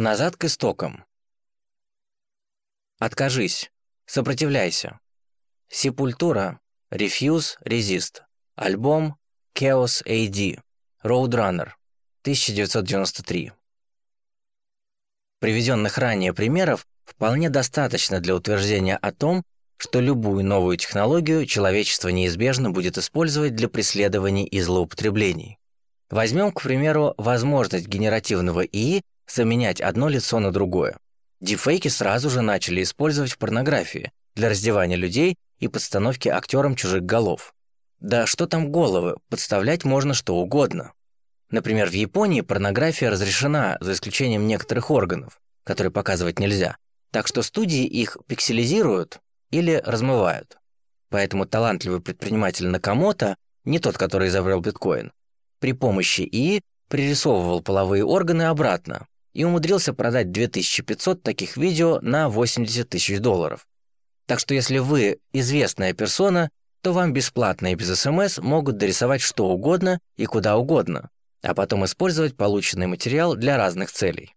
Назад к истокам. Откажись. Сопротивляйся. Сепультура. Refuse, Resist. Альбом Chaos AD. Roadrunner. 1993. Приведенных ранее примеров вполне достаточно для утверждения о том, что любую новую технологию человечество неизбежно будет использовать для преследований и злоупотреблений. Возьмем, к примеру, возможность генеративного ИИ заменять одно лицо на другое. Дипфейки сразу же начали использовать в порнографии для раздевания людей и подстановки актерам чужих голов. Да что там головы, подставлять можно что угодно. Например, в Японии порнография разрешена, за исключением некоторых органов, которые показывать нельзя. Так что студии их пикселизируют или размывают. Поэтому талантливый предприниматель Накамото, не тот, который изобрел биткоин, при помощи ИИ пририсовывал половые органы обратно и умудрился продать 2500 таких видео на 80 тысяч долларов. Так что если вы известная персона, то вам бесплатно и без СМС могут дорисовать что угодно и куда угодно, а потом использовать полученный материал для разных целей.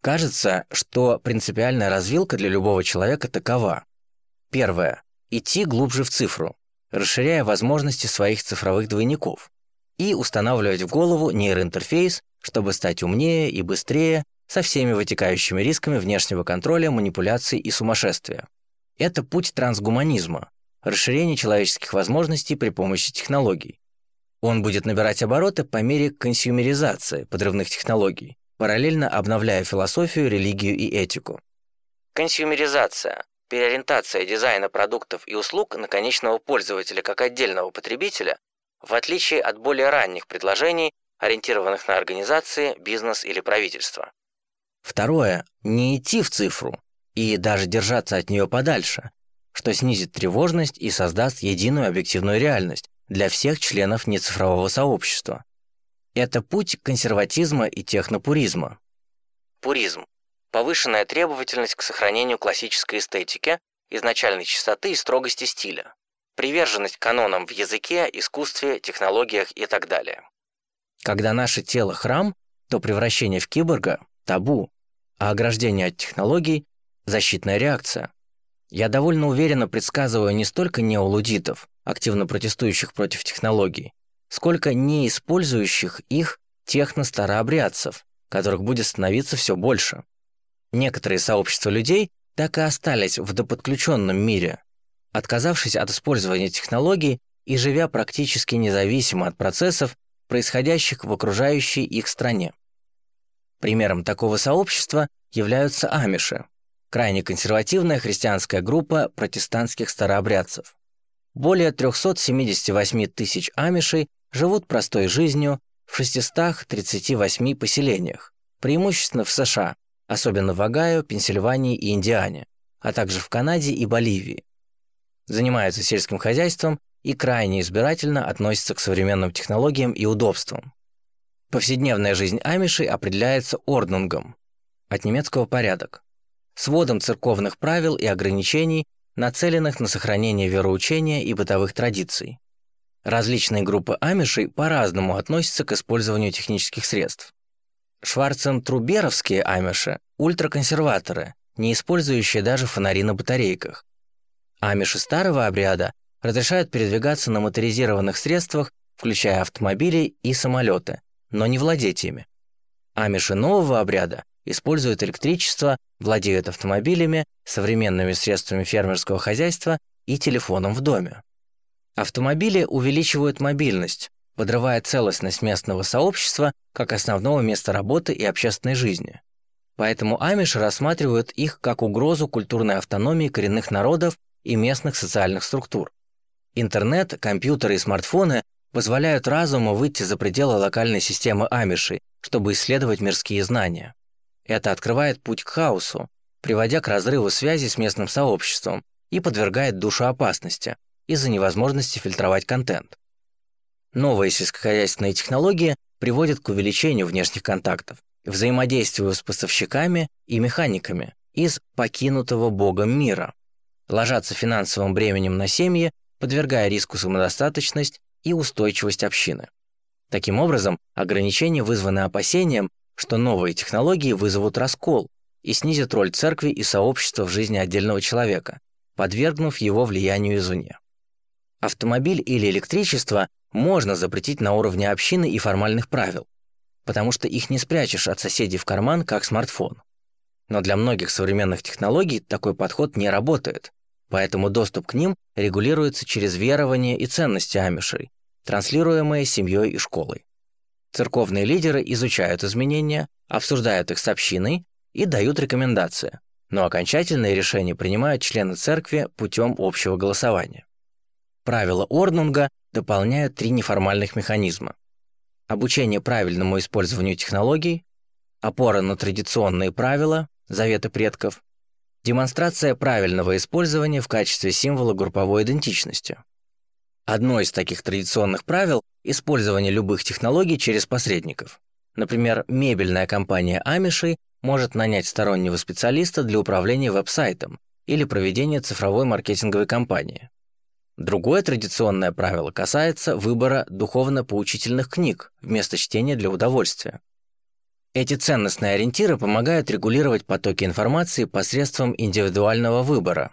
Кажется, что принципиальная развилка для любого человека такова. Первое. Идти глубже в цифру, расширяя возможности своих цифровых двойников и устанавливать в голову нейроинтерфейс, чтобы стать умнее и быстрее со всеми вытекающими рисками внешнего контроля, манипуляций и сумасшествия. Это путь трансгуманизма, расширение человеческих возможностей при помощи технологий. Он будет набирать обороты по мере консюмеризации подрывных технологий, параллельно обновляя философию, религию и этику. Консюмеризация – переориентация дизайна продуктов и услуг на конечного пользователя как отдельного потребителя, в отличие от более ранних предложений, ориентированных на организации, бизнес или правительство. Второе – не идти в цифру и даже держаться от нее подальше, что снизит тревожность и создаст единую объективную реальность для всех членов нецифрового сообщества. Это путь консерватизма и технопуризма. Пуризм – повышенная требовательность к сохранению классической эстетики, изначальной чистоты и строгости стиля, приверженность канонам в языке, искусстве, технологиях и так далее. Когда наше тело – храм, то превращение в киборга – табу, а ограждение от технологий – защитная реакция. Я довольно уверенно предсказываю не столько неолудитов, активно протестующих против технологий, сколько не использующих их техно-старообрядцев, которых будет становиться все больше. Некоторые сообщества людей так и остались в доподключенном мире, отказавшись от использования технологий и живя практически независимо от процессов, происходящих в окружающей их стране. Примером такого сообщества являются амиши, крайне консервативная христианская группа протестантских старообрядцев. Более 378 тысяч амишей живут простой жизнью в 638 поселениях, преимущественно в США, особенно в Огайо, Пенсильвании и Индиане, а также в Канаде и Боливии. Занимаются сельским хозяйством и крайне избирательно относятся к современным технологиям и удобствам. Повседневная жизнь амишей определяется орднунгом, от немецкого «порядок», сводом церковных правил и ограничений, нацеленных на сохранение вероучения и бытовых традиций. Различные группы амишей по-разному относятся к использованию технических средств. Шварцен-труберовские амиши – ультраконсерваторы, не использующие даже фонари на батарейках. Амиши старого обряда разрешают передвигаться на моторизированных средствах, включая автомобили и самолеты, но не владеть ими. Амиши нового обряда используют электричество, владеют автомобилями, современными средствами фермерского хозяйства и телефоном в доме. Автомобили увеличивают мобильность, подрывая целостность местного сообщества как основного места работы и общественной жизни. Поэтому амиши рассматривают их как угрозу культурной автономии коренных народов и местных социальных структур. Интернет, компьютеры и смартфоны позволяют разуму выйти за пределы локальной системы амишей, чтобы исследовать мирские знания. Это открывает путь к хаосу, приводя к разрыву связи с местным сообществом и подвергает душу опасности из-за невозможности фильтровать контент. Новые сельскохозяйственные технологии приводят к увеличению внешних контактов, взаимодействию с поставщиками и механиками из покинутого Богом мира, ложатся финансовым бременем на семьи, подвергая риску самодостаточность и устойчивость общины. Таким образом, ограничения вызваны опасением, что новые технологии вызовут раскол и снизят роль церкви и сообщества в жизни отдельного человека, подвергнув его влиянию извне. Автомобиль или электричество можно запретить на уровне общины и формальных правил, потому что их не спрячешь от соседей в карман, как смартфон. Но для многих современных технологий такой подход не работает, поэтому доступ к ним регулируется через верование и ценности амишей, транслируемые семьей и школой. Церковные лидеры изучают изменения, обсуждают их с общиной и дают рекомендации, но окончательные решения принимают члены церкви путем общего голосования. Правила Орнунга дополняют три неформальных механизма. Обучение правильному использованию технологий, опора на традиционные правила, заветы предков, демонстрация правильного использования в качестве символа групповой идентичности. Одно из таких традиционных правил – использование любых технологий через посредников. Например, мебельная компания Амишей может нанять стороннего специалиста для управления веб-сайтом или проведения цифровой маркетинговой кампании. Другое традиционное правило касается выбора духовно-поучительных книг вместо чтения для удовольствия. Эти ценностные ориентиры помогают регулировать потоки информации посредством индивидуального выбора.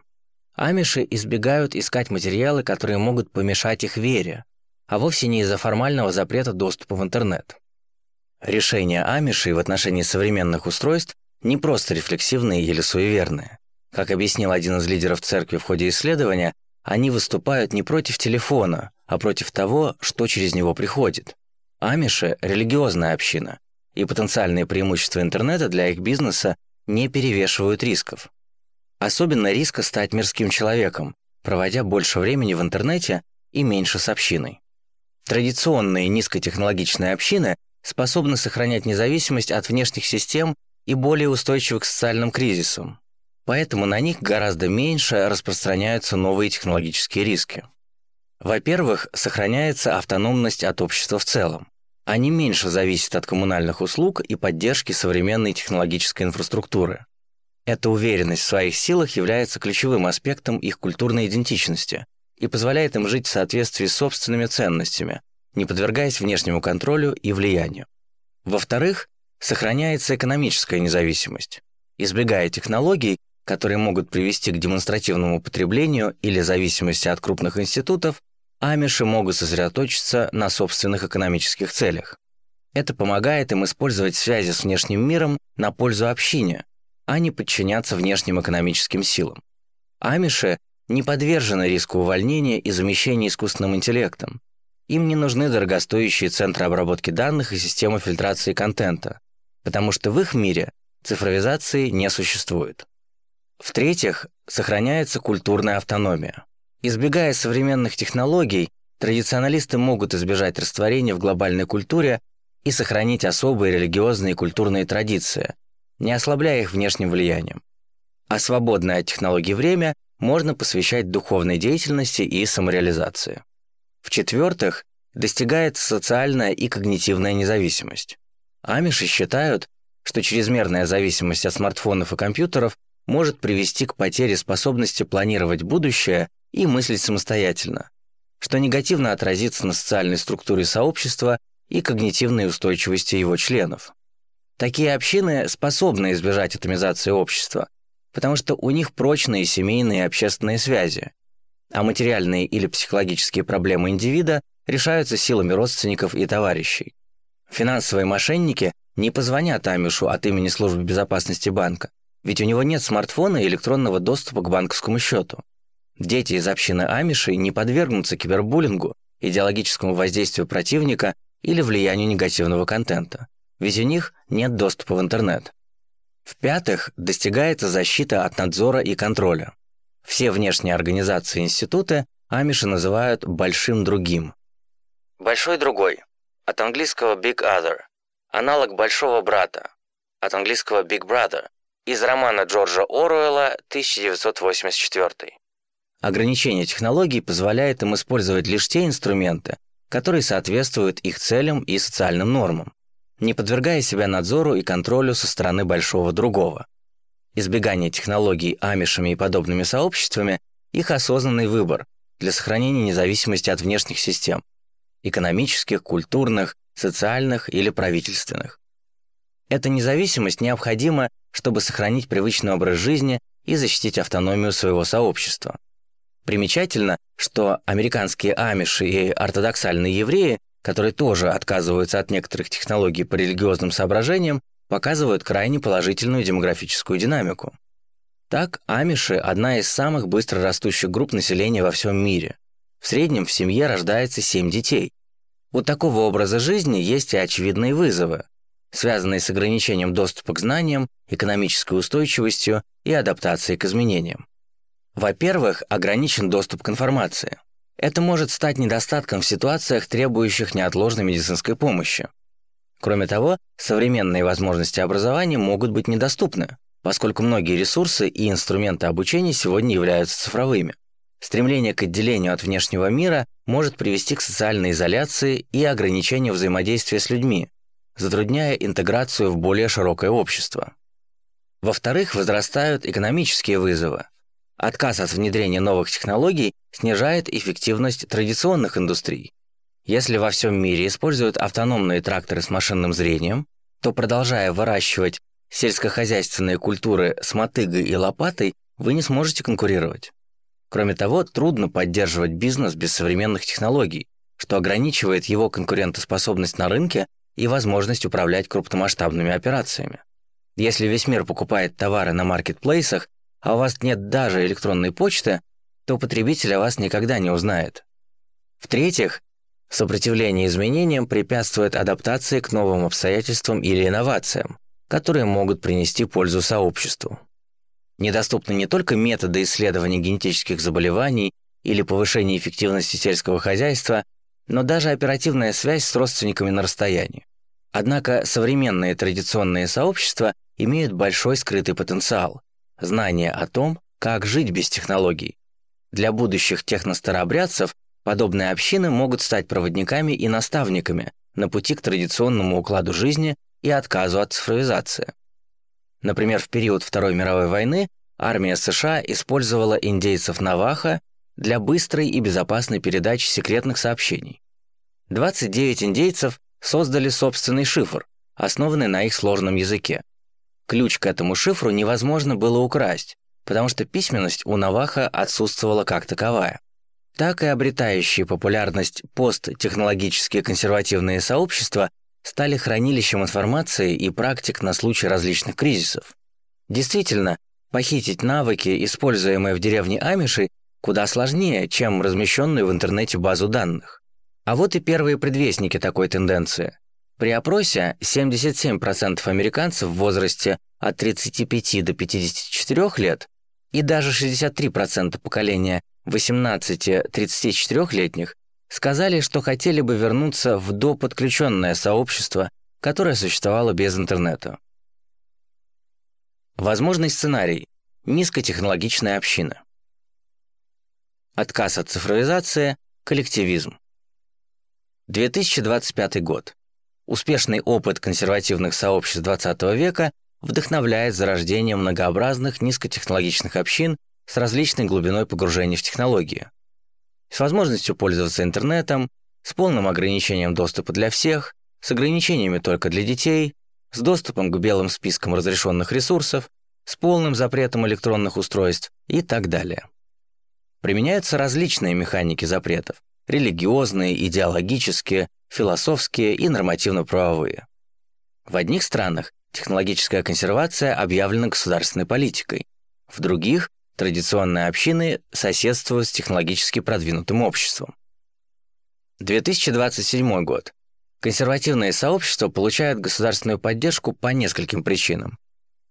Амиши избегают искать материалы, которые могут помешать их вере, а вовсе не из-за формального запрета доступа в интернет. Решения амишей в отношении современных устройств не просто рефлексивные или суеверные. Как объяснил один из лидеров церкви в ходе исследования, они выступают не против телефона, а против того, что через него приходит. Амиши – религиозная община, и потенциальные преимущества интернета для их бизнеса не перевешивают рисков. Особенно риска стать мирским человеком, проводя больше времени в интернете и меньше с общиной. Традиционные низкотехнологичные общины способны сохранять независимость от внешних систем и более устойчивы к социальным кризисам. Поэтому на них гораздо меньше распространяются новые технологические риски. Во-первых, сохраняется автономность от общества в целом. Они меньше зависят от коммунальных услуг и поддержки современной технологической инфраструктуры. Эта уверенность в своих силах является ключевым аспектом их культурной идентичности и позволяет им жить в соответствии с собственными ценностями, не подвергаясь внешнему контролю и влиянию. Во-вторых, сохраняется экономическая независимость. Избегая технологий, которые могут привести к демонстративному потреблению или зависимости от крупных институтов, амиши могут сосредоточиться на собственных экономических целях. Это помогает им использовать связи с внешним миром на пользу общине, а не подчиняться внешним экономическим силам. Амиши не подвержены риску увольнения и замещения искусственным интеллектом. Им не нужны дорогостоящие центры обработки данных и системы фильтрации контента, потому что в их мире цифровизации не существует. В-третьих, сохраняется культурная автономия. Избегая современных технологий, традиционалисты могут избежать растворения в глобальной культуре и сохранить особые религиозные и культурные традиции, не ослабляя их внешним влиянием. А свободное от технологий время можно посвящать духовной деятельности и самореализации. В-четвертых, достигается социальная и когнитивная независимость. Амиши считают, что чрезмерная зависимость от смартфонов и компьютеров может привести к потере способности планировать будущее и мыслить самостоятельно, что негативно отразится на социальной структуре сообщества и когнитивной устойчивости его членов. Такие общины способны избежать атомизации общества, потому что у них прочные семейные и общественные связи, а материальные или психологические проблемы индивида решаются силами родственников и товарищей. Финансовые мошенники не позвонят Амишу от имени службы безопасности банка, ведь у него нет смартфона и электронного доступа к банковскому счету. Дети из общины Амишей не подвергнутся кибербуллингу, идеологическому воздействию противника или влиянию негативного контента, ведь у них нет доступа в интернет. В-пятых, достигается защита от надзора и контроля. Все внешние организации и институты амиши называют «большим другим». Большой другой. От английского Big Other. Аналог большого брата. От английского Big Brother. Из романа Джорджа Оруэлла 1984. Ограничение технологий позволяет им использовать лишь те инструменты, которые соответствуют их целям и социальным нормам, не подвергая себя надзору и контролю со стороны большого другого. Избегание технологий амишами и подобными сообществами – их осознанный выбор для сохранения независимости от внешних систем – экономических, культурных, социальных или правительственных. Эта независимость необходима, чтобы сохранить привычный образ жизни и защитить автономию своего сообщества. Примечательно, что американские амиши и ортодоксальные евреи, которые тоже отказываются от некоторых технологий по религиозным соображениям, показывают крайне положительную демографическую динамику. Так, амиши – одна из самых быстро растущих групп населения во всем мире. В среднем в семье рождается 7 детей. У такого образа жизни есть и очевидные вызовы, связанные с ограничением доступа к знаниям, экономической устойчивостью и адаптацией к изменениям. Во-первых, ограничен доступ к информации. Это может стать недостатком в ситуациях, требующих неотложной медицинской помощи. Кроме того, современные возможности образования могут быть недоступны, поскольку многие ресурсы и инструменты обучения сегодня являются цифровыми. Стремление к отделению от внешнего мира может привести к социальной изоляции и ограничению взаимодействия с людьми, затрудняя интеграцию в более широкое общество. Во-вторых, возрастают экономические вызовы. Отказ от внедрения новых технологий снижает эффективность традиционных индустрий. Если во всем мире используют автономные тракторы с машинным зрением, то продолжая выращивать сельскохозяйственные культуры с мотыгой и лопатой, вы не сможете конкурировать. Кроме того, трудно поддерживать бизнес без современных технологий, что ограничивает его конкурентоспособность на рынке и возможность управлять крупномасштабными операциями. Если весь мир покупает товары на маркетплейсах, а у вас нет даже электронной почты, то потребитель о вас никогда не узнает. В-третьих, сопротивление изменениям препятствует адаптации к новым обстоятельствам или инновациям, которые могут принести пользу сообществу. Недоступны не только методы исследования генетических заболеваний или повышения эффективности сельского хозяйства, но даже оперативная связь с родственниками на расстоянии. Однако современные традиционные сообщества имеют большой скрытый потенциал – знание о том, как жить без технологий. Для будущих техностарообрядцев подобные общины могут стать проводниками и наставниками на пути к традиционному укладу жизни и отказу от цифровизации. Например, в период Второй мировой войны армия США использовала индейцев Наваха для быстрой и безопасной передачи секретных сообщений. 29 индейцев создали собственный шифр, основанный на их сложном языке. Ключ к этому шифру невозможно было украсть, потому что письменность у Наваха отсутствовала как таковая. Так и обретающие популярность посттехнологические консервативные сообщества стали хранилищем информации и практик на случай различных кризисов. Действительно, похитить навыки, используемые в деревне Амиши, куда сложнее, чем размещенную в интернете базу данных. А вот и первые предвестники такой тенденции. При опросе 77% американцев в возрасте от 35 до 54 лет и даже 63% поколения 18-34-летних сказали, что хотели бы вернуться в доподключенное сообщество, которое существовало без интернета. Возможный сценарий – низкотехнологичная община. Отказ от цифровизации – коллективизм. 2025 год. Успешный опыт консервативных сообществ XX века вдохновляет зарождение многообразных низкотехнологичных общин с различной глубиной погружения в технологии с возможностью пользоваться интернетом, с полным ограничением доступа для всех, с ограничениями только для детей, с доступом к белым спискам разрешенных ресурсов, с полным запретом электронных устройств и так далее. Применяются различные механики запретов – религиозные, идеологические, философские и нормативно-правовые. В одних странах технологическая консервация объявлена государственной политикой, в других Традиционные общины соседствуют с технологически продвинутым обществом. 2027 год. Консервативные сообщества получают государственную поддержку по нескольким причинам.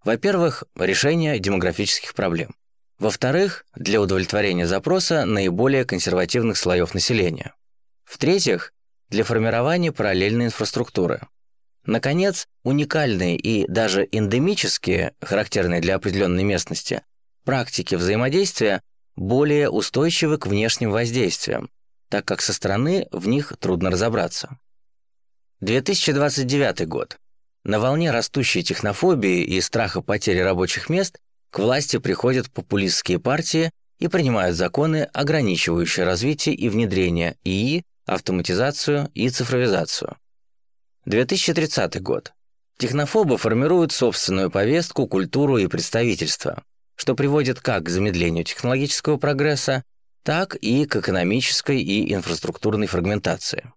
Во-первых, решение демографических проблем. Во-вторых, для удовлетворения запроса наиболее консервативных слоев населения. В-третьих, для формирования параллельной инфраструктуры. Наконец, уникальные и даже эндемические, характерные для определенной местности, практики взаимодействия более устойчивы к внешним воздействиям, так как со стороны в них трудно разобраться. 2029 год. На волне растущей технофобии и страха потери рабочих мест к власти приходят популистские партии и принимают законы, ограничивающие развитие и внедрение ИИ, автоматизацию и цифровизацию. 2030 год. Технофобы формируют собственную повестку, культуру и представительство, что приводит как к замедлению технологического прогресса, так и к экономической и инфраструктурной фрагментации.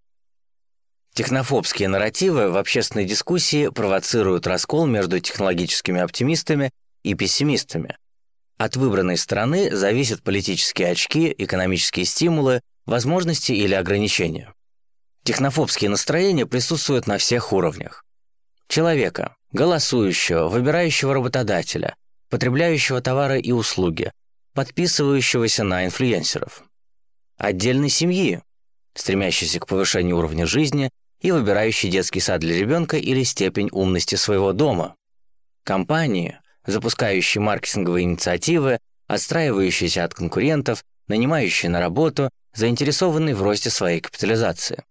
Технофобские нарративы в общественной дискуссии провоцируют раскол между технологическими оптимистами и пессимистами. От выбранной стороны зависят политические очки, экономические стимулы, возможности или ограничения. Технофобские настроения присутствуют на всех уровнях. Человека, голосующего, выбирающего работодателя, потребляющего товары и услуги, подписывающегося на инфлюенсеров. Отдельной семьи, стремящейся к повышению уровня жизни и выбирающей детский сад для ребенка или степень умности своего дома. Компании, запускающие маркетинговые инициативы, отстраивающиеся от конкурентов, нанимающие на работу, заинтересованные в росте своей капитализации.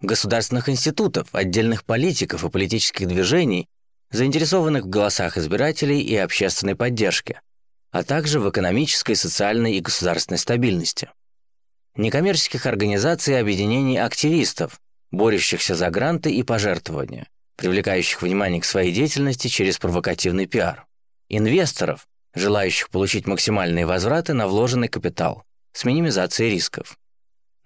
Государственных институтов, отдельных политиков и политических движений, заинтересованных в голосах избирателей и общественной поддержке, а также в экономической, социальной и государственной стабильности. Некоммерческих организаций и объединений активистов, борющихся за гранты и пожертвования, привлекающих внимание к своей деятельности через провокативный пиар. Инвесторов, желающих получить максимальные возвраты на вложенный капитал с минимизацией рисков.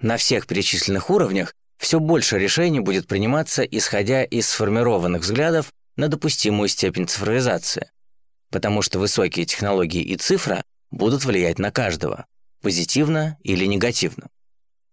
На всех перечисленных уровнях все больше решений будет приниматься, исходя из сформированных взглядов на допустимую степень цифровизации, потому что высокие технологии и цифра будут влиять на каждого, позитивно или негативно.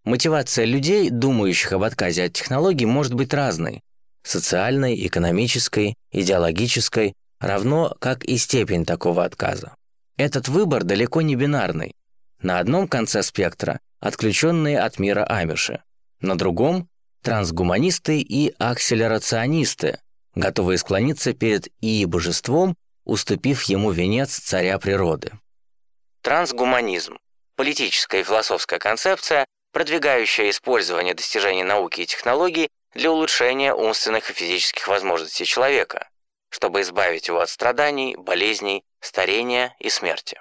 Мотивация людей, думающих об отказе от технологий, может быть разной – социальной, экономической, идеологической, равно как и степень такого отказа. Этот выбор далеко не бинарный. На одном конце спектра – отключенные от мира амиши, на другом – трансгуманисты и акселерационисты, готовые склониться перед ии-божеством, уступив ему венец царя природы. Трансгуманизм – политическая и философская концепция, продвигающая использование достижений науки и технологий для улучшения умственных и физических возможностей человека, чтобы избавить его от страданий, болезней, старения и смерти.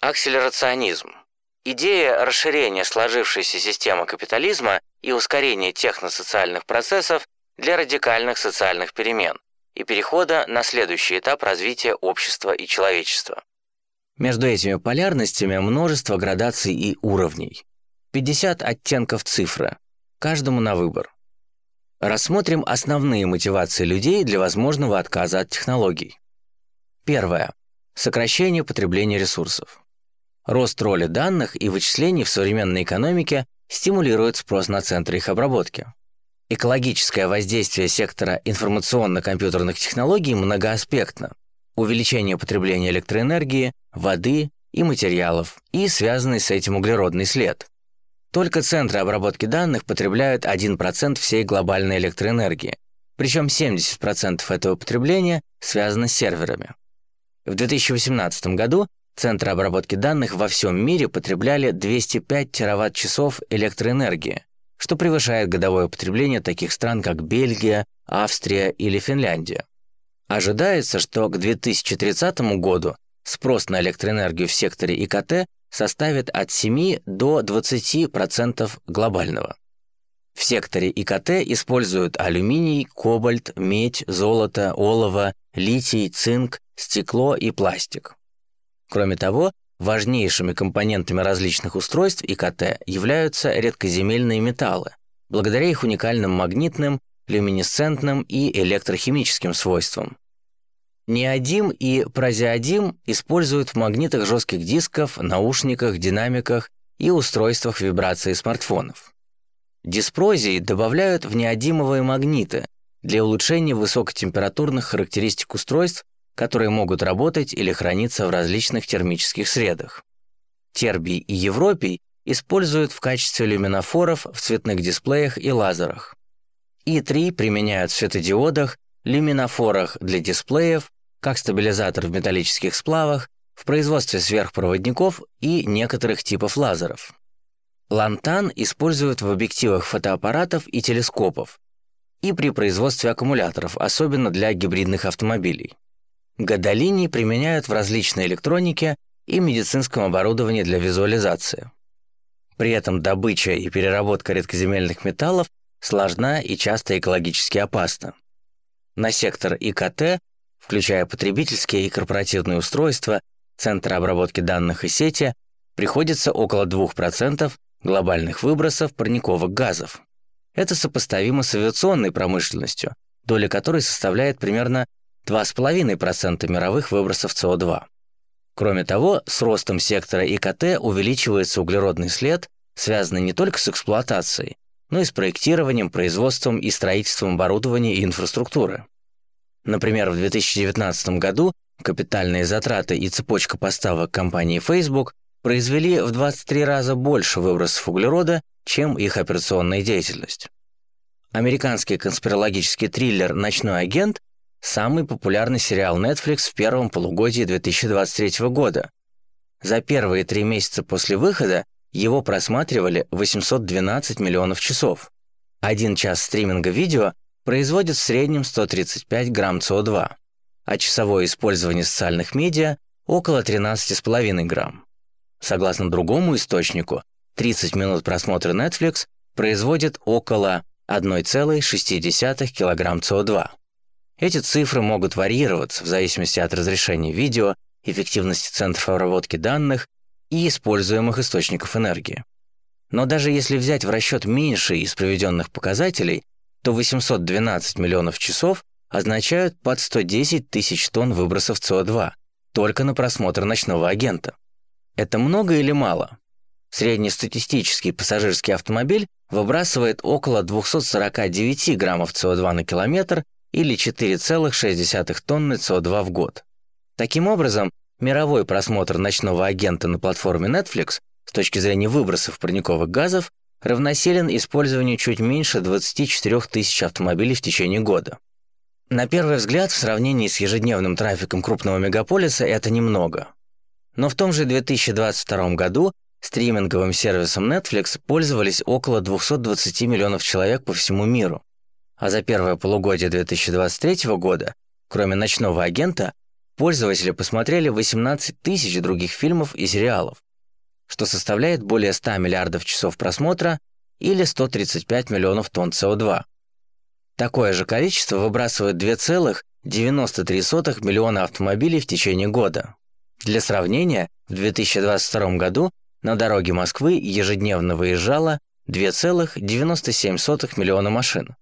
Акселерационизм – идея расширения сложившейся системы капитализма и ускорения техносоциальных процессов для радикальных социальных перемен и перехода на следующий этап развития общества и человечества. Между этими полярностями множество градаций и уровней. 50 оттенков цифры, каждому на выбор. Рассмотрим основные мотивации людей для возможного отказа от технологий. Первое. Сокращение потребления ресурсов. Рост роли данных и вычислений в современной экономике стимулирует спрос на центры их обработки. Экологическое воздействие сектора информационно-компьютерных технологий многоаспектно. Увеличение потребления электроэнергии, воды и материалов и связанный с этим углеродный след. Только центры обработки данных потребляют 1% всей глобальной электроэнергии, причем 70% этого потребления связано с серверами. В 2018 году центры обработки данных во всем мире потребляли 205 тераватт-часов электроэнергии, что превышает годовое потребление таких стран, как Бельгия, Австрия или Финляндия. Ожидается, что к 2030 году спрос на электроэнергию в секторе ИКТ составит от 7 до 20% глобального. В секторе ИКТ используют алюминий, кобальт, медь, золото, олово, литий, цинк, стекло и пластик. Кроме того, важнейшими компонентами различных устройств ИКТ являются редкоземельные металлы, благодаря их уникальным магнитным, люминесцентным и электрохимическим свойствам. Неодим и прозиодим используют в магнитах жестких дисков, наушниках, динамиках и устройствах вибрации смартфонов. Диспрозий добавляют в неодимовые магниты для улучшения высокотемпературных характеристик устройств, которые могут работать или храниться в различных термических средах. Тербий и европий используют в качестве люминофоров в цветных дисплеях и лазерах. И3 применяют в светодиодах, люминофорах для дисплеев как стабилизатор в металлических сплавах, в производстве сверхпроводников и некоторых типов лазеров. Лантан используют в объективах фотоаппаратов и телескопов и при производстве аккумуляторов, особенно для гибридных автомобилей. Гадолини применяют в различной электронике и медицинском оборудовании для визуализации. При этом добыча и переработка редкоземельных металлов сложна и часто экологически опасна. На сектор ИКТ, включая потребительские и корпоративные устройства, центры обработки данных и сети, приходится около 2% глобальных выбросов парниковых газов. Это сопоставимо с авиационной промышленностью, доля которой составляет примерно 2,5% мировых выбросов СО2. Кроме того, с ростом сектора ИКТ увеличивается углеродный след, связанный не только с эксплуатацией, но и с проектированием, производством и строительством оборудования и инфраструктуры. Например, в 2019 году капитальные затраты и цепочка поставок компании Facebook произвели в 23 раза больше выбросов углерода, чем их операционная деятельность. Американский конспирологический триллер «Ночной агент» – самый популярный сериал Netflix в первом полугодии 2023 года. За первые три месяца после выхода его просматривали 812 миллионов часов. Один час стриминга видео производит в среднем 135 грамм СО2, а часовое использование социальных медиа – около 13,5 грамм. Согласно другому источнику, 30 минут просмотра Netflix производит около 1,6 кг СО2. Эти цифры могут варьироваться в зависимости от разрешения видео, эффективности центров обработки данных и используемых источников энергии. Но даже если взять в расчет меньшие из приведенных показателей, то 812 миллионов часов означают под 110 тысяч тонн выбросов СО2 только на просмотр ночного агента. Это много или мало? Среднестатистический пассажирский автомобиль выбрасывает около 249 граммов СО2 на километр или 4,6 тонны СО2 в год. Таким образом, мировой просмотр ночного агента на платформе Netflix с точки зрения выбросов парниковых газов равносилен использованию чуть меньше 24 тысяч автомобилей в течение года. На первый взгляд, в сравнении с ежедневным трафиком крупного мегаполиса это немного. Но в том же 2022 году стриминговым сервисом Netflix пользовались около 220 миллионов человек по всему миру. А за первое полугодие 2023 года, кроме «Ночного агента», пользователи посмотрели 18 тысяч других фильмов и сериалов, что составляет более 100 миллиардов часов просмотра или 135 миллионов тонн СО2. Такое же количество выбрасывает 2,93 миллиона автомобилей в течение года. Для сравнения, в 2022 году на дороге Москвы ежедневно выезжало 2,97 миллиона машин.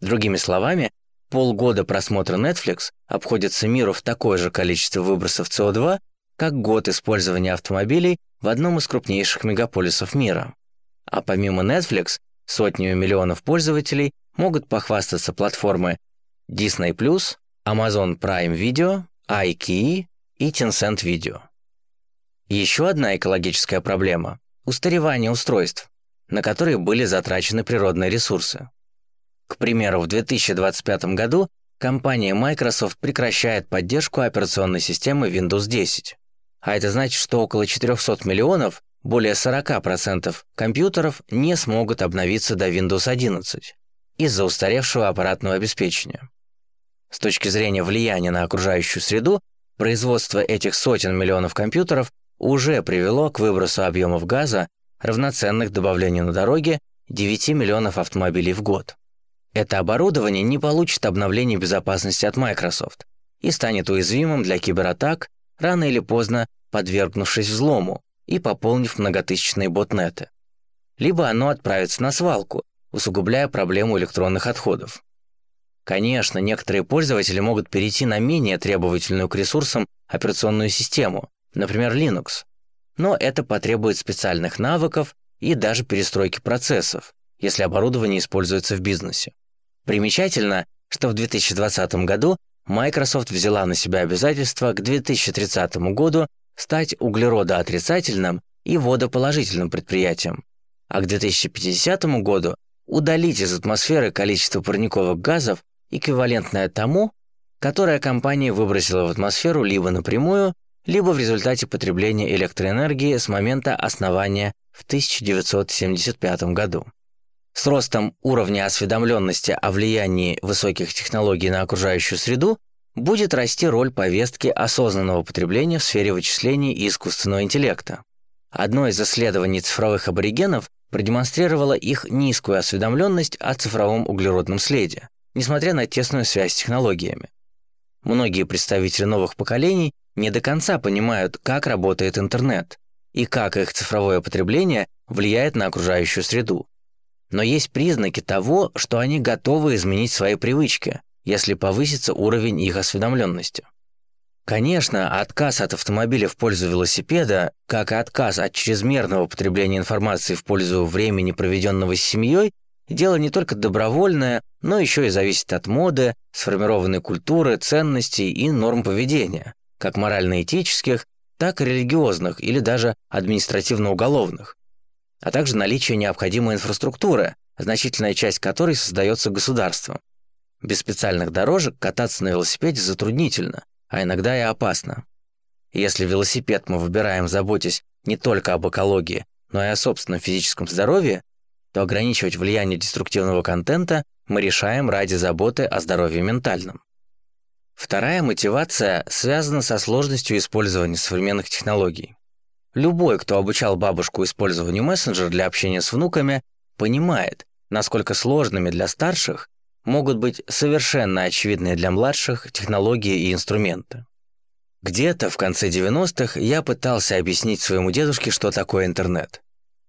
Другими словами, полгода просмотра Netflix обходится миру в такое же количество выбросов СО2, как год использования автомобилей в одном из крупнейших мегаполисов мира. А помимо Netflix, сотнями миллионов пользователей могут похвастаться платформы Disney+, Amazon Prime Video, iQIYI и Tencent Video. Еще одна экологическая проблема – устаревание устройств, на которые были затрачены природные ресурсы. К примеру, в 2025 году компания Microsoft прекращает поддержку операционной системы Windows 10. А это значит, что около 400 миллионов, более 40% компьютеров не смогут обновиться до Windows 11 из-за устаревшего аппаратного обеспечения. С точки зрения влияния на окружающую среду, производство этих сотен миллионов компьютеров уже привело к выбросу объемов газа, равноценных добавлению на дороге 9 миллионов автомобилей в год. Это оборудование не получит обновление безопасности от Microsoft и станет уязвимым для кибератак, рано или поздно подвергнувшись взлому и пополнив многотысячные ботнеты. Либо оно отправится на свалку, усугубляя проблему электронных отходов. Конечно, некоторые пользователи могут перейти на менее требовательную к ресурсам операционную систему, например, Linux. Но это потребует специальных навыков и даже перестройки процессов, если оборудование используется в бизнесе. Примечательно, что в 2020 году Microsoft взяла на себя обязательство к 2030 году стать углеродоотрицательным и водоположительным предприятием, а к 2050 году удалить из атмосферы количество парниковых газов, эквивалентное тому, которое компания выбросила в атмосферу либо напрямую, либо в результате потребления электроэнергии с момента основания в 1975 году. С ростом уровня осведомленности о влиянии высоких технологий на окружающую среду будет расти роль повестки осознанного потребления в сфере вычислений и искусственного интеллекта. Одно из исследований цифровых аборигенов продемонстрировало их низкую осведомленность о цифровом углеродном следе. несмотря на тесную связь с технологиями. Многие представители новых поколений не до конца понимают, как работает интернет и как их цифровое потребление влияет на окружающую среду. Но есть признаки того, что они готовы изменить свои привычки, если повысится уровень их осведомленности. Конечно, отказ от автомобиля в пользу велосипеда, как и отказ от чрезмерного потребления информации в пользу времени, проведенного с семьей, дело не только добровольное, но еще и зависит от моды, сформированной культуры, ценностей и норм поведения, как морально-этических, так и религиозных или даже административно-уголовных, а также наличие необходимой инфраструктуры, значительная часть которой создается государством. Без специальных дорожек кататься на велосипеде затруднительно, а иногда и опасно. Если велосипед мы выбираем, заботясь не только об экологии, но и о собственном физическом здоровье, то ограничивать влияние деструктивного контента мы решаем ради заботы о здоровье ментальном. Вторая мотивация связана со сложностью использования современных технологий. Любой, кто обучал бабушку использованию мессенджера для общения с внуками, понимает, насколько сложными для старших могут быть совершенно очевидные для младших технологии и инструменты. Где-то в конце 90-х я пытался объяснить своему дедушке, что такое интернет.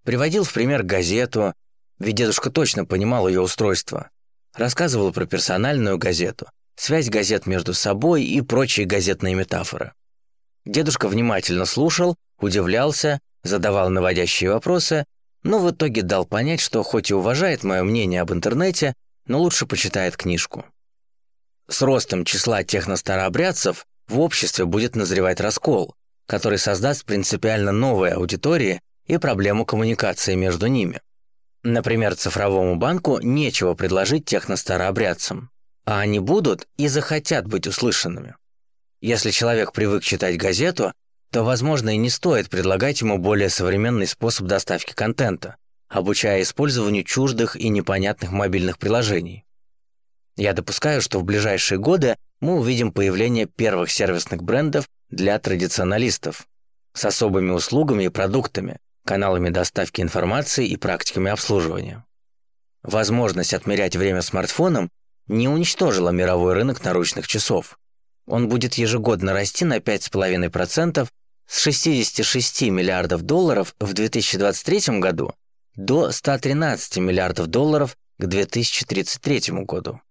Приводил в пример газету, ведь дедушка точно понимал ее устройство. Рассказывал про персональную газету, связь газет между собой и прочие газетные метафоры. Дедушка внимательно слушал, удивлялся, задавал наводящие вопросы, но в итоге дал понять, что хоть и уважает мое мнение об интернете, но лучше почитает книжку. С ростом числа техностарообрядцев в обществе будет назревать раскол, который создаст принципиально новые аудитории и проблему коммуникации между ними. Например, цифровому банку нечего предложить техностарообрядцам, а они будут и захотят быть услышанными. Если человек привык читать газету, то, возможно, и не стоит предлагать ему более современный способ доставки контента, обучая использованию чуждых и непонятных мобильных приложений. Я допускаю, что в ближайшие годы мы увидим появление первых сервисных брендов для традиционалистов с особыми услугами и продуктами, каналами доставки информации и практиками обслуживания. Возможность отмерять время смартфоном не уничтожила мировой рынок наручных часов. Он будет ежегодно расти на 5,5% с 66 миллиардов долларов в 2023 году до 113 миллиардов долларов к 2033 году.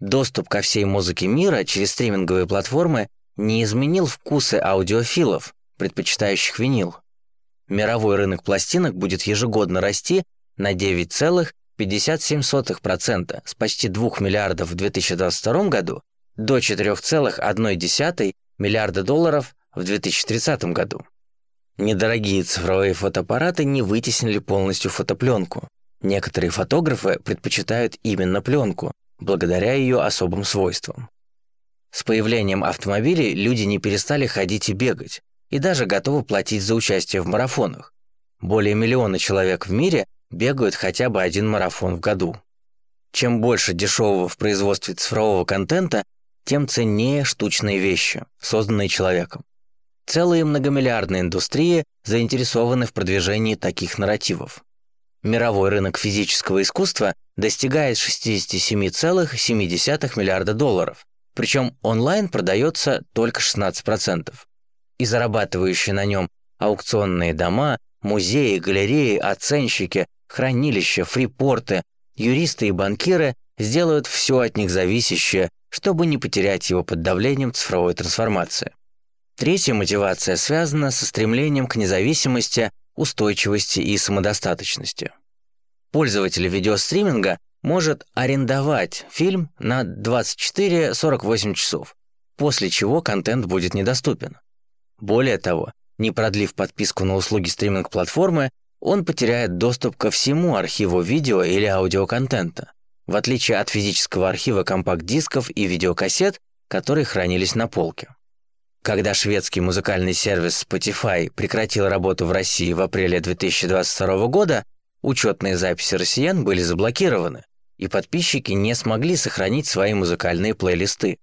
Доступ ко всей музыке мира через стриминговые платформы не изменил вкусы аудиофилов, предпочитающих винил. Мировой рынок пластинок будет ежегодно расти на 9,57% с почти 2 миллиардов в 2022 году до 4,1 миллиарда долларов в 2030 году. Недорогие цифровые фотоаппараты не вытеснили полностью фотопленку. Некоторые фотографы предпочитают именно пленку, благодаря ее особым свойствам. С появлением автомобилей люди не перестали ходить и бегать, и даже готовы платить за участие в марафонах. Более миллиона человек в мире бегают хотя бы один марафон в году. Чем больше дешевого в производстве цифрового контента, тем ценнее штучные вещи, созданные человеком. Целые многомиллиардные индустрии заинтересованы в продвижении таких нарративов. Мировой рынок физического искусства достигает 67,7 миллиарда долларов, причем онлайн продается только 16%. И зарабатывающие на нем аукционные дома, музеи, галереи, оценщики, хранилища, фрипорты, юристы и банкиры сделают все от них зависящее, чтобы не потерять его под давлением цифровой трансформации. Третья мотивация связана со стремлением к независимости, устойчивости и самодостаточности. Пользователь видеостриминга может арендовать фильм на 24-48 часов, после чего контент будет недоступен. Более того, не продлив подписку на услуги стриминг-платформы, он потеряет доступ ко всему архиву видео или аудиоконтента, в отличие от физического архива компакт-дисков и видеокассет, которые хранились на полке. Когда шведский музыкальный сервис Spotify прекратил работу в России в апреле 2022 года, учетные записи россиян были заблокированы, и подписчики не смогли сохранить свои музыкальные плейлисты.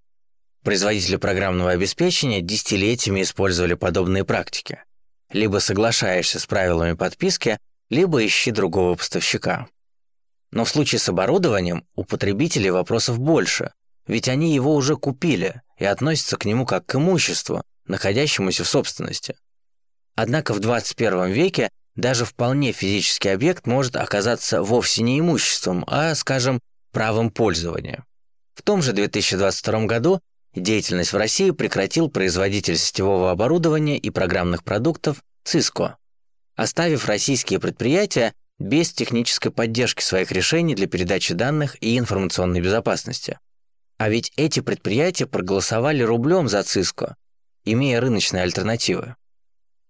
Производители программного обеспечения десятилетиями использовали подобные практики. Либо соглашаешься с правилами подписки, либо ищи другого поставщика. Но в случае с оборудованием у потребителей вопросов больше, ведь они его уже купили и относятся к нему как к имуществу, находящемуся в собственности. Однако в 21 веке даже вполне физический объект может оказаться вовсе не имуществом, а, скажем, правом пользования. В том же 2022 году деятельность в России прекратил производитель сетевого оборудования и программных продуктов Cisco, оставив российские предприятия без технической поддержки своих решений для передачи данных и информационной безопасности. А ведь эти предприятия проголосовали рублем за Cisco, имея рыночные альтернативы.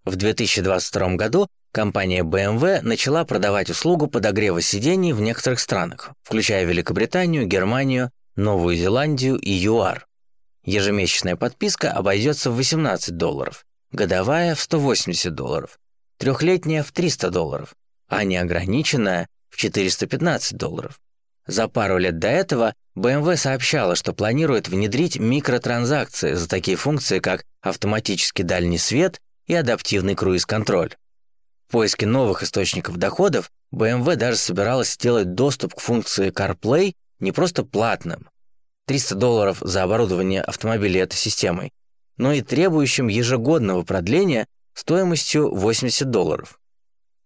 В 2022 году компания BMW начала продавать услугу подогрева сидений в некоторых странах, включая Великобританию, Германию, Новую Зеландию и ЮАР. Ежемесячная подписка обойдется в 18 долларов, годовая в 180 долларов, трехлетняя в 300 долларов, а неограниченная в 415 долларов. За пару лет до этого BMW сообщала, что планирует внедрить микротранзакции за такие функции, как автоматический дальний свет и адаптивный круиз-контроль. В поиске новых источников доходов BMW даже собиралась сделать доступ к функции CarPlay не просто платным, 300 долларов за оборудование автомобиля этой системой, но и требующим ежегодного продления стоимостью 80 долларов.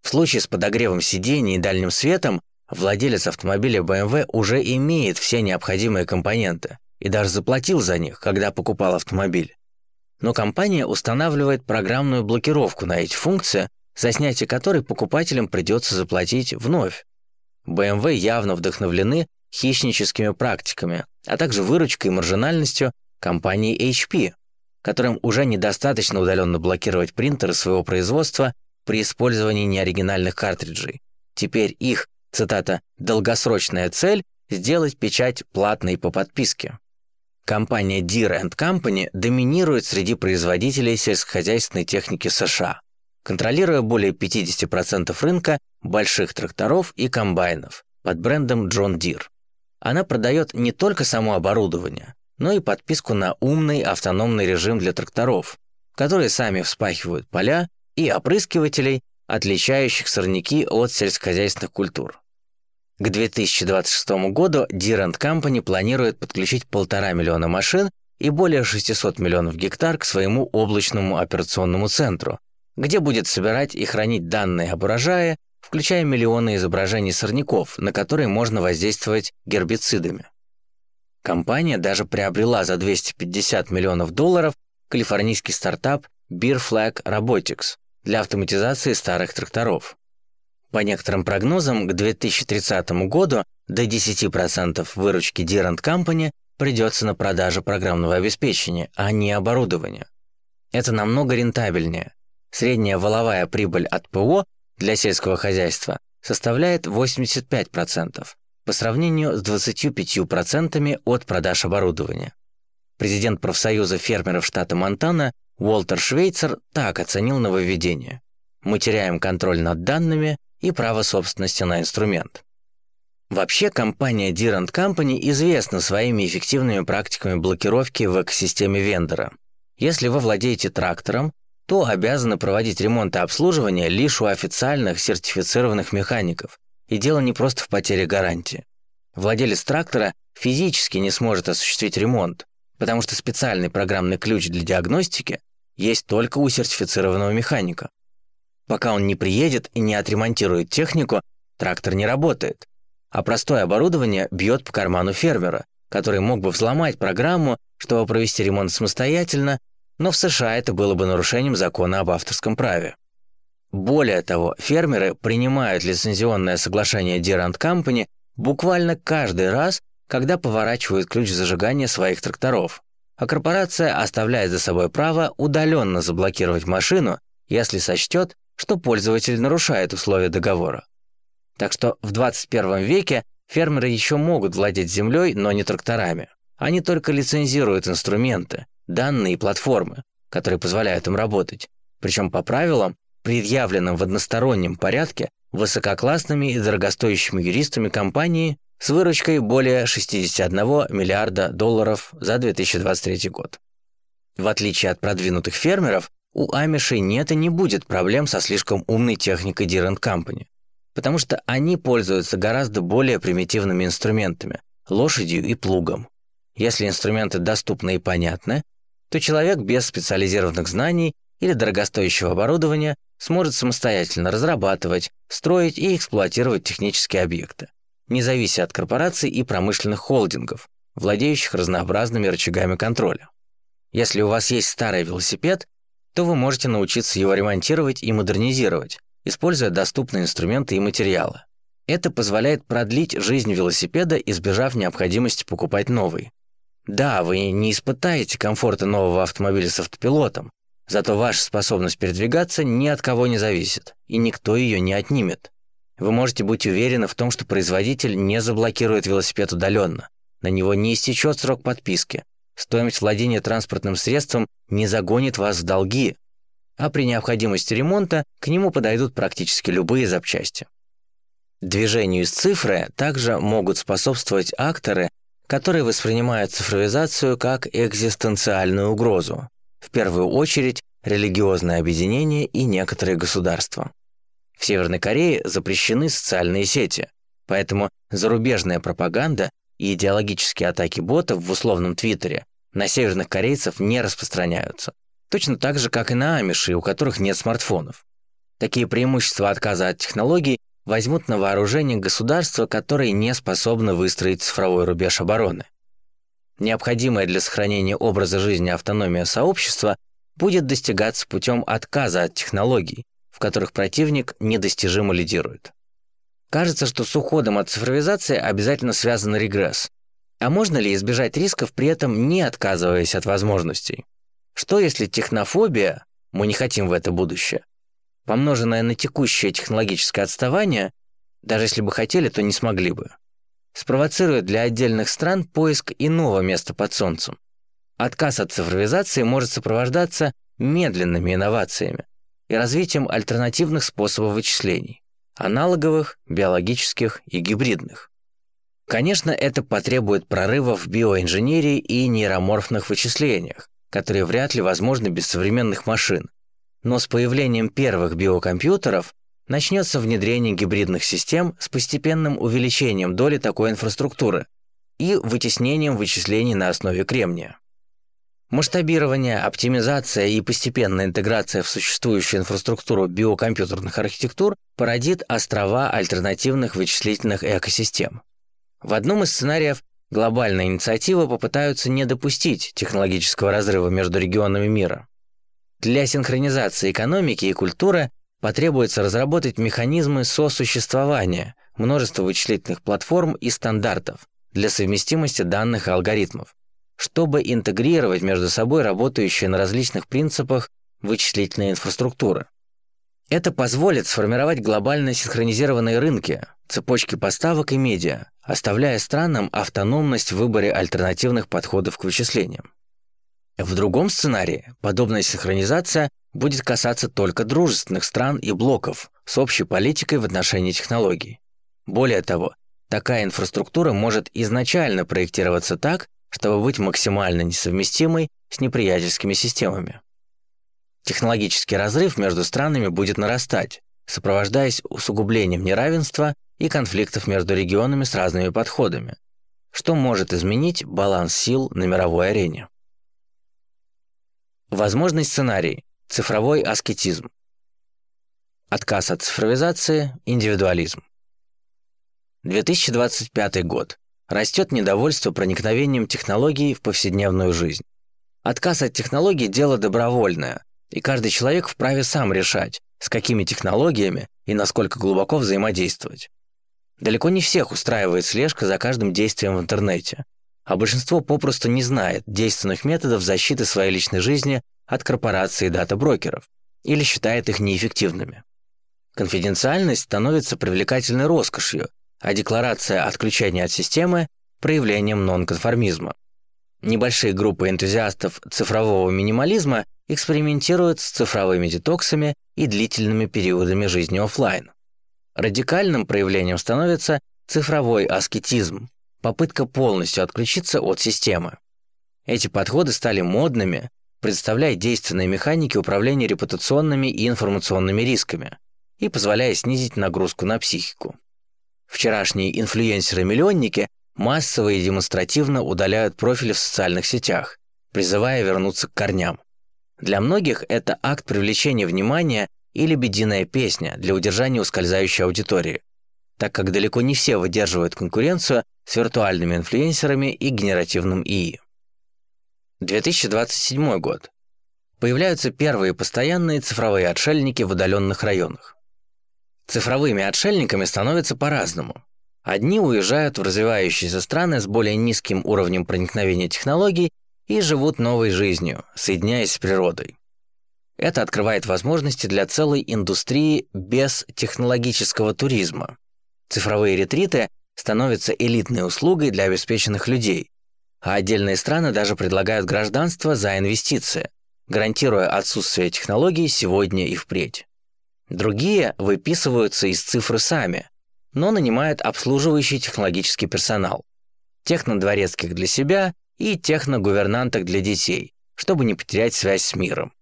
В случае с подогревом сидений и дальним светом владелец автомобиля BMW уже имеет все необходимые компоненты и даже заплатил за них, когда покупал автомобиль. Но компания устанавливает программную блокировку на эти функции, за снятие которой покупателям придется заплатить вновь. BMW явно вдохновлены хищническими практиками, а также выручкой и маржинальностью компании HP, которым уже недостаточно удаленно блокировать принтеры своего производства при использовании неоригинальных картриджей. Теперь их, цитата, «долгосрочная цель – сделать печать платной по подписке». Компания Deere Company доминирует среди производителей сельскохозяйственной техники США, контролируя более 50% рынка больших тракторов и комбайнов под брендом John Deere. Она продает не только само оборудование, но и подписку на умный автономный режим для тракторов, которые сами вспахивают поля и опрыскивателей, отличающих сорняки от сельскохозяйственных культур. К 2026 году Deere Company планирует подключить полтора миллиона машин и более 600 миллионов гектар к своему облачному операционному центру, где будет собирать и хранить данные об урожае, включая миллионы изображений сорняков, на которые можно воздействовать гербицидами. Компания даже приобрела за 250 миллионов долларов калифорнийский стартап Beer Flag Robotics для автоматизации старых тракторов. По некоторым прогнозам, к 2030 году до 10% выручки Deere Company придется на продажу программного обеспечения, а не оборудования. Это намного рентабельнее. Средняя валовая прибыль от ПО для сельского хозяйства составляет 85% по сравнению с 25% от продаж оборудования. Президент профсоюза фермеров штата Монтана Уолтер Швейцер так оценил нововведение. Мы теряем контроль над данными и право собственности на инструмент. Вообще, компания Deere Company известна своими эффективными практиками блокировки в экосистеме вендора. Если вы владеете трактором, то обязаны проводить ремонт и обслуживание лишь у официальных сертифицированных механиков. И дело не просто в потере гарантии. Владелец трактора физически не сможет осуществить ремонт, потому что специальный программный ключ для диагностики есть только у сертифицированного механика. Пока он не приедет и не отремонтирует технику, трактор не работает. А простое оборудование бьет по карману фермера, который мог бы взломать программу, чтобы провести ремонт самостоятельно но в США это было бы нарушением закона об авторском праве. Более того, фермеры принимают лицензионное соглашение Deere Company буквально каждый раз, когда поворачивают ключ зажигания своих тракторов, а корпорация оставляет за собой право удаленно заблокировать машину, если сочтет, что пользователь нарушает условия договора. Так что в 21 веке фермеры еще могут владеть землей, но не тракторами. Они только лицензируют инструменты, данные и платформы, которые позволяют им работать, причем по правилам, предъявленным в одностороннем порядке высококлассными и дорогостоящими юристами компании с выручкой более 61 миллиарда долларов за 2023 год. В отличие от продвинутых фермеров, у амишей нет и не будет проблем со слишком умной техникой Deere Company. потому что они пользуются гораздо более примитивными инструментами – лошадью и плугом. Если инструменты доступны и понятны, то человек без специализированных знаний или дорогостоящего оборудования сможет самостоятельно разрабатывать, строить и эксплуатировать технические объекты, не завися от корпораций и промышленных холдингов, владеющих разнообразными рычагами контроля. Если у вас есть старый велосипед, то вы можете научиться его ремонтировать и модернизировать, используя доступные инструменты и материалы. Это позволяет продлить жизнь велосипеда, избежав необходимости покупать новый. Да, вы не испытаете комфорта нового автомобиля с автопилотом, зато ваша способность передвигаться ни от кого не зависит, и никто ее не отнимет. Вы можете быть уверены в том, что производитель не заблокирует велосипед удаленно, на него не истечет срок подписки, стоимость владения транспортным средством не загонит вас в долги, а при необходимости ремонта к нему подойдут практически любые запчасти. Движению из цифры также могут способствовать акторы, которые воспринимают цифровизацию как экзистенциальную угрозу, в первую очередь религиозные объединения и некоторые государства. В Северной Корее запрещены социальные сети, поэтому зарубежная пропаганда и идеологические атаки ботов в условном Твиттере на северных корейцев не распространяются. Точно так же, как и на амиши, у которых нет смартфонов. Такие преимущества отказа от технологий возьмут на вооружение государства, которые не способны выстроить цифровой рубеж обороны. Необходимая для сохранения образа жизни автономия сообщества будет достигаться путем отказа от технологий, которых противник недостижимо лидирует. Кажется, что с уходом от цифровизации обязательно связан регресс. А можно ли избежать рисков, при этом не отказываясь от возможностей? Что если технофобия, мы не хотим в это будущее, помноженное на текущее технологическое отставание, даже если бы хотели, то не смогли бы, спровоцирует для отдельных стран поиск иного места под солнцем. Отказ от цифровизации может сопровождаться медленными инновациями и развитием альтернативных способов вычислений – аналоговых, биологических и гибридных. Конечно, это потребует прорыва в биоинженерии и нейроморфных вычислениях, которые вряд ли возможны без современных машин. Но с появлением первых биокомпьютеров начнется внедрение гибридных систем с постепенным увеличением доли такой инфраструктуры и вытеснением вычислений на основе кремния. Масштабирование, оптимизация и постепенная интеграция в существующую инфраструктуру биокомпьютерных архитектур породит острова альтернативных вычислительных экосистем. В одном из сценариев глобальные инициативы попытаются не допустить технологического разрыва между регионами мира. Для синхронизации экономики и культуры потребуется разработать механизмы сосуществования, множество вычислительных платформ и стандартов для совместимости данных и алгоритмов, чтобы интегрировать между собой работающие на различных принципах вычислительные инфраструктуры. Это позволит сформировать глобально синхронизированные рынки, цепочки поставок и медиа, оставляя странам автономность в выборе альтернативных подходов к вычислениям. В другом сценарии подобная синхронизация будет касаться только дружественных стран и блоков с общей политикой в отношении технологий. Более того, такая инфраструктура может изначально проектироваться так, чтобы быть максимально несовместимой с неприятельскими системами. Технологический разрыв между странами будет нарастать, сопровождаясь усугублением неравенства и конфликтов между регионами с разными подходами, что может изменить баланс сил на мировой арене. Возможный сценарий – цифровой аскетизм. Отказ от цифровизации – индивидуализм. 2025 год. Растет недовольство проникновением технологий в повседневную жизнь. Отказ от технологий – дело добровольное, и каждый человек вправе сам решать, с какими технологиями и насколько глубоко взаимодействовать. Далеко не всех устраивает слежка за каждым действием в интернете, а большинство попросту не знает действенных методов защиты своей личной жизни от корпораций и дата-брокеров или считает их неэффективными. Конфиденциальность становится привлекательной роскошью, а декларация отключения от системы – проявлением нонконформизма. Небольшие группы энтузиастов цифрового минимализма экспериментируют с цифровыми детоксами и длительными периодами жизни офлайн. Радикальным проявлением становится цифровой аскетизм, попытка полностью отключиться от системы. Эти подходы стали модными, представляя действенные механики управления репутационными и информационными рисками и позволяя снизить нагрузку на психику. Вчерашние инфлюенсеры-миллионники массово и демонстративно удаляют профили в социальных сетях, призывая вернуться к корням. Для многих это акт привлечения внимания или бединая песня для удержания ускользающей аудитории, так как далеко не все выдерживают конкуренцию с виртуальными инфлюенсерами и генеративным ИИ. 2027 год. Появляются первые постоянные цифровые отшельники в удаленных районах. Цифровыми отшельниками становятся по-разному. Одни уезжают в развивающиеся страны с более низким уровнем проникновения технологий и живут новой жизнью, соединяясь с природой. Это открывает возможности для целой индустрии без технологического туризма. Цифровые ретриты становятся элитной услугой для обеспеченных людей, а отдельные страны даже предлагают гражданство за инвестиции, гарантируя отсутствие технологий сегодня и впредь. Другие выписываются из цифры сами, но нанимают обслуживающий технологический персонал. Технодворецких для себя и техногувернанток для детей, чтобы не потерять связь с миром.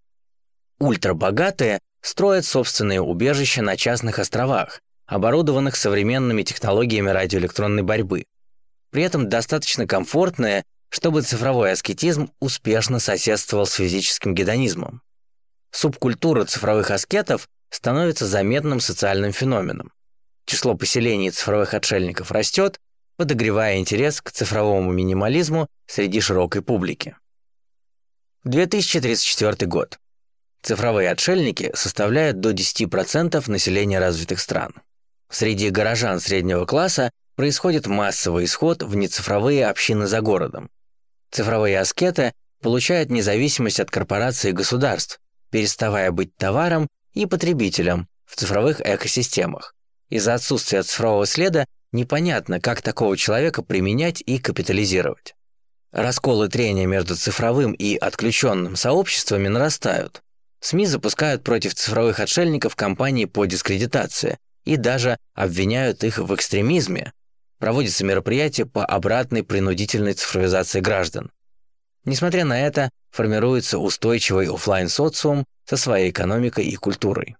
Ультрабогатые строят собственные убежища на частных островах, оборудованных современными технологиями радиоэлектронной борьбы. При этом достаточно комфортные, чтобы цифровой аскетизм успешно соседствовал с физическим гедонизмом. Субкультура цифровых аскетов становится заметным социальным феноменом. Число поселений цифровых отшельников растет, подогревая интерес к цифровому минимализму среди широкой публики. 2034 год. Цифровые отшельники составляют до 10% населения развитых стран. Среди горожан среднего класса происходит массовый исход в нецифровые общины за городом. Цифровые аскеты получают независимость от корпораций и государств, переставая быть товаром и потребителем в цифровых экосистемах. Из-за отсутствия цифрового следа непонятно, как такого человека применять и капитализировать. Расколы трения между цифровым и отключенным сообществами нарастают. СМИ запускают против цифровых отшельников кампании по дискредитации и даже обвиняют их в экстремизме. Проводятся мероприятия по обратной принудительной цифровизации граждан. Несмотря на это, формируется устойчивый офлайн социум со своей экономикой и культурой.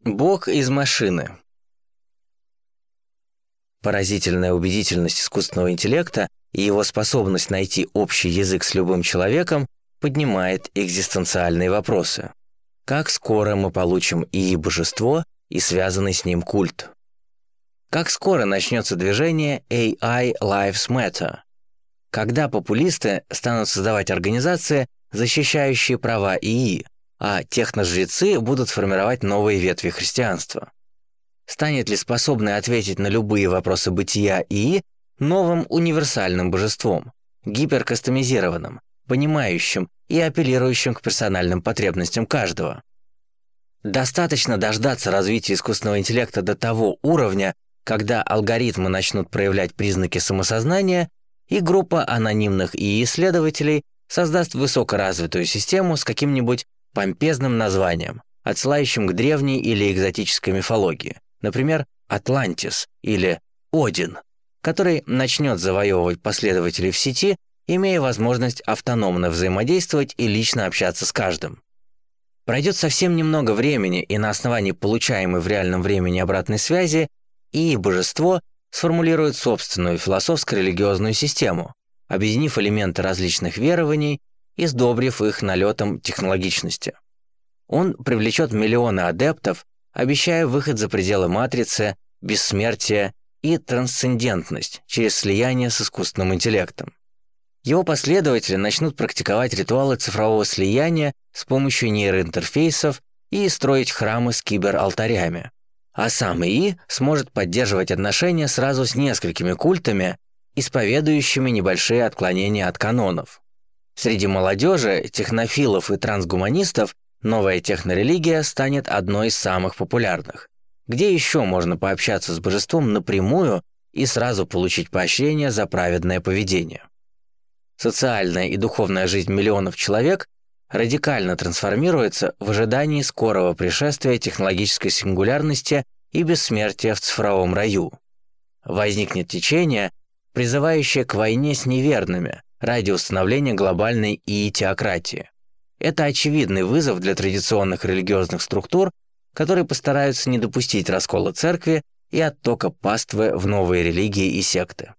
Бог из машины. Поразительная убедительность искусственного интеллекта и его способность найти общий язык с любым человеком поднимает экзистенциальные вопросы. Как скоро мы получим и божество, и связанный с ним культ? Как скоро начнется движение AI Lives Matter? Когда популисты станут создавать организации, защищающие права ИИ, а техножрецы будут формировать новые ветви христианства? Станет ли способный ответить на любые вопросы бытия ИИ новым универсальным божеством, гиперкастомизированным, понимающим и апеллирующим к персональным потребностям каждого. Достаточно дождаться развития искусственного интеллекта до того уровня, когда алгоритмы начнут проявлять признаки самосознания, и группа анонимных ИИ-исследователей создаст высокоразвитую систему с каким-нибудь помпезным названием, отсылающим к древней или экзотической мифологии, например, Атлантис или Один, который начнет завоевывать последователей в сети имея возможность автономно взаимодействовать и лично общаться с каждым. Пройдет совсем немного времени, и на основании получаемой в реальном времени обратной связи и божество сформулирует собственную философско-религиозную систему, объединив элементы различных верований и сдобрив их налетом технологичности. Он привлечет миллионы адептов, обещая выход за пределы матрицы, бессмертие и трансцендентность через слияние с искусственным интеллектом. Его последователи начнут практиковать ритуалы цифрового слияния с помощью нейроинтерфейсов и строить храмы с кибералтарями. А сам ИИ сможет поддерживать отношения сразу с несколькими культами, исповедующими небольшие отклонения от канонов. Среди молодежи, технофилов и трансгуманистов новая технорелигия станет одной из самых популярных. Где еще можно пообщаться с божеством напрямую и сразу получить поощрение за праведное поведение? социальная и духовная жизнь миллионов человек радикально трансформируется в ожидании скорого пришествия технологической сингулярности и бессмертия в цифровом раю. Возникнет течение, призывающее к войне с неверными ради установления глобальной иетеократии. Это очевидный вызов для традиционных религиозных структур, которые постараются не допустить раскола церкви и оттока паствы в новые религии и секты.